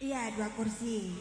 Iya, dua kursi.